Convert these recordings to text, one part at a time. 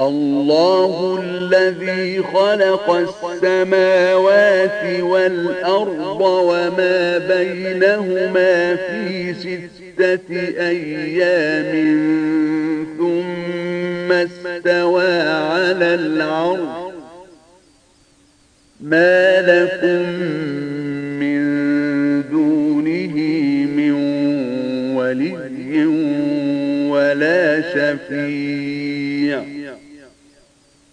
الله الذي خلق السماوات والأرض وما بينهما في ستة أيام ثم استوى على العرض ما لكم من دونه من ولي ولا شفيع.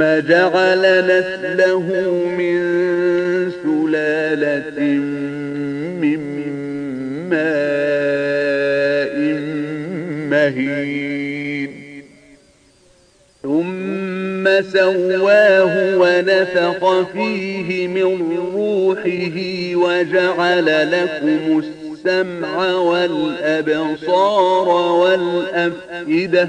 ثم جعل نسله من سلالة من ماء مهين. ثم سواه ونفق فيه من روحه وجعل لكم السمع والأبصار والأفئدة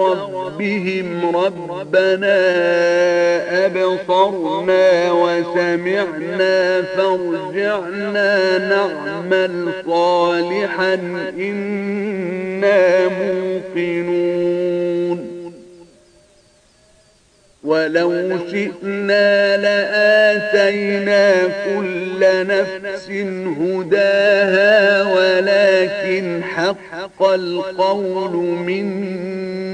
ربهم ربنا أبصرنا وسمعنا فارجعنا نعمل صالحا إنا موقنون. ولو شئنا لآتينا كل نفس هداها ولكن حق القول مني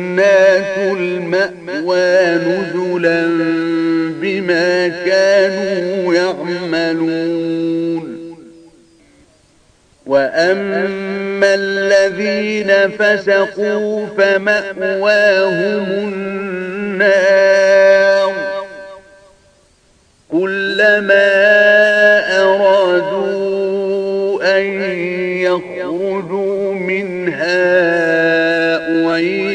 المأوى نزلا بما كانوا يعملون. وأما الذين فسقوا فمأواهم النار. كلما أرادوا أن يخرجوا منها أعيدوا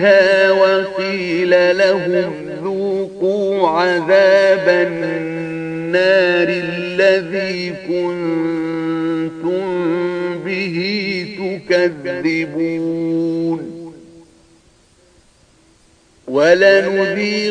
فيها وقيل لهم ذوقوا عذاب النار الذي كنتم به تكذبون. ولنذيقنهم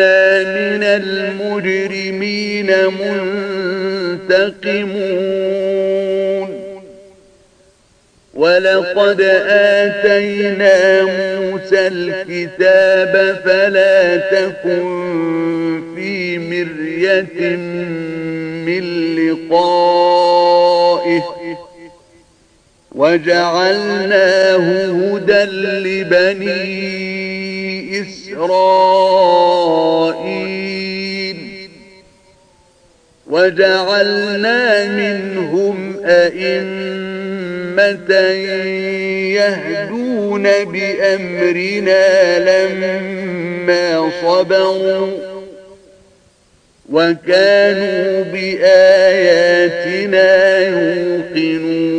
إنا من المجرمين منتقمون. ولقد آتينا موسى الكتاب فلا تكن في مرية من لقائه. وجعلناه هدى لبنيه. إسرائيل وجعلنا منهم أئمة يهدون بأمرنا لما صبروا وكانوا بآياتنا يوقنون.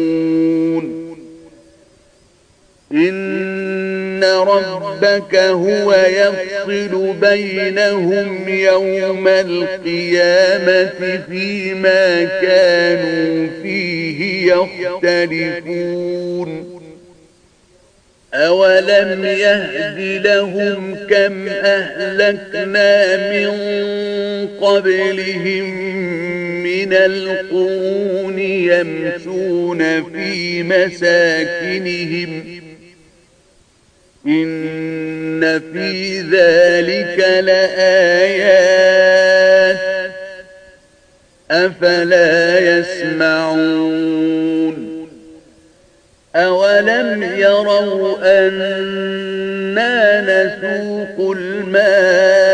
إن ربك هو يفصل بينهم يوم القيامة فيما كانوا فيه يختلفون. أولم يهد لهم كم أهلكنا من قبلهم من القرون يمشون في مساكنهم إن في ذلك لآيات أفلا يسمعون أولم يروا أنا نسوق الماء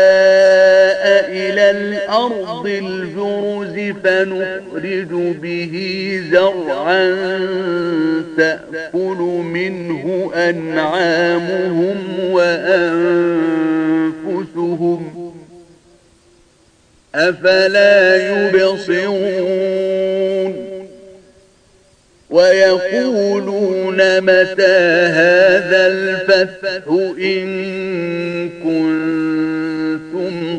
الأرض الجرز فنخرج به زرعا تأكل منه أنعامهم وأنفسهم. أفلا يبصرون؟ ويقولون متى هذا الفتح إن كنتم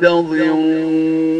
منتظرون